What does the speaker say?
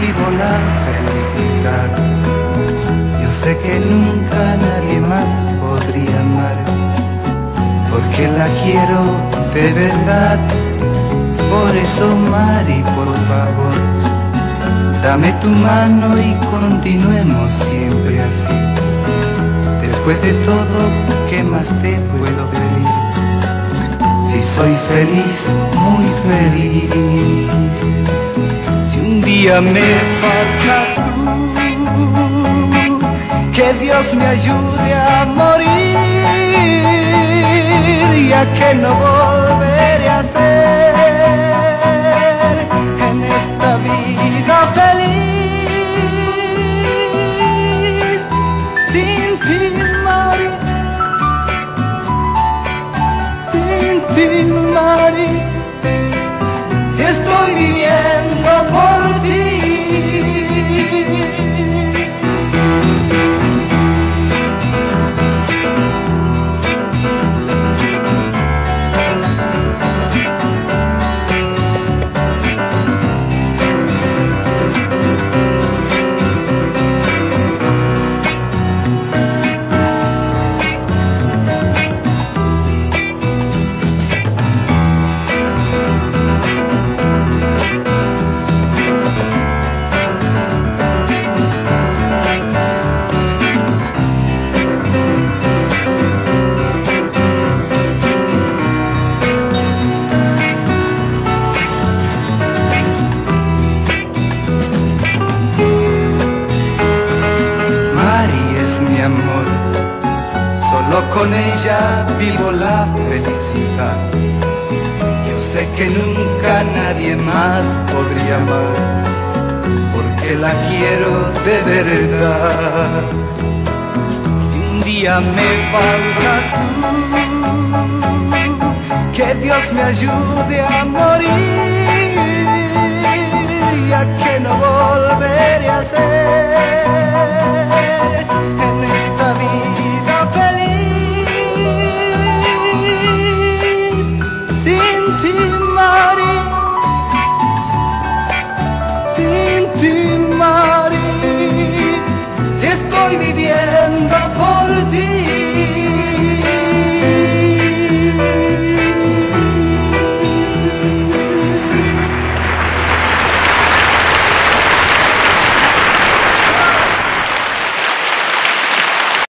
vivo la felicidad. Yo sé que nunca nadie más podría amar, porque la quiero de verdad. Por eso, Mari, por favor, dame tu mano y continuemos siempre así. Después de todo, ¿qué más te puedo pedir? Si soy feliz, muy feliz. Un día me faltas tú, que Dios me ayude a morir, ya que no volveré a ser en esta vida feliz. Sin ti, Mari, sin ti, Mari, amor, solo con ella vivo la felicidad. Yo sé que nunca nadie más podría amar, porque la quiero de verdad. Si un día me faltas tú, que Dios me ayude a morir, ya que no volveré a ser